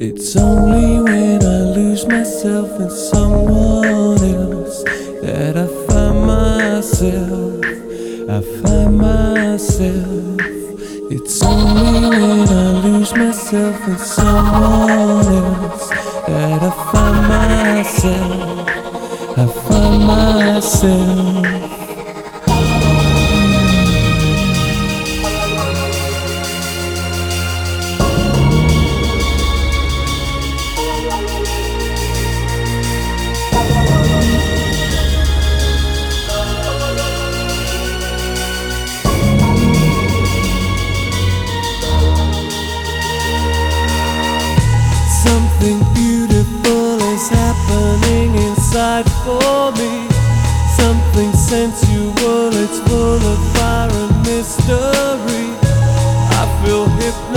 It's only when I lose myself in someone else that I find myself. I find myself. It's only when I lose myself in someone else that I find myself. Something beautiful is happening inside for me. Sensual, it's full of fire and mystery. I feel hypnotized,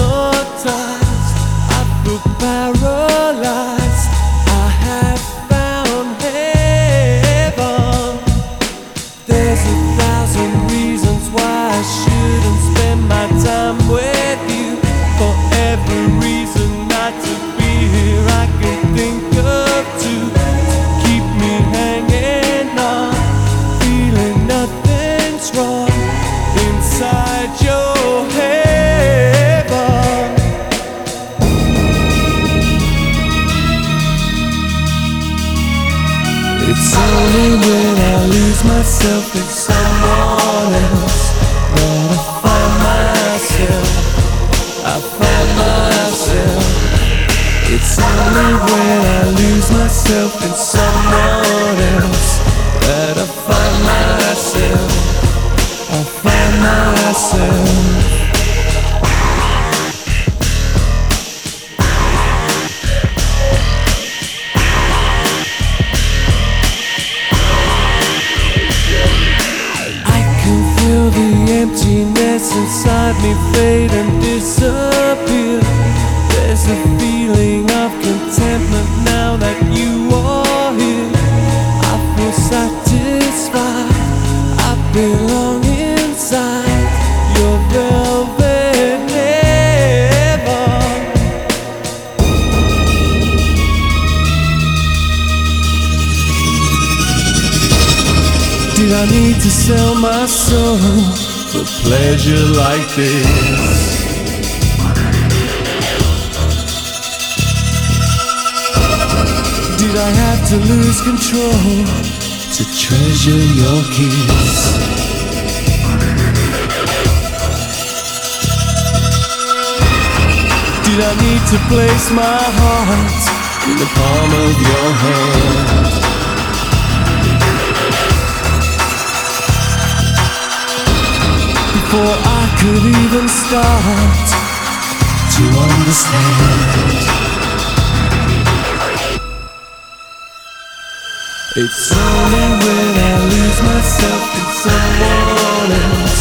It's only when I lose myself in someone else that I find myself. I find myself. It's only when I lose myself in someone inside me fade and disappear. There's a feeling of contentment now that you are here. I feel satisfied. I belong inside your velvet heaven. Did I need to sell my soul for pleasure like this? Did I have to lose control to treasure your kiss? Did I need to place my heart in the palm of your hand? Before I could even start to understand. It's only when I lose myself in someone else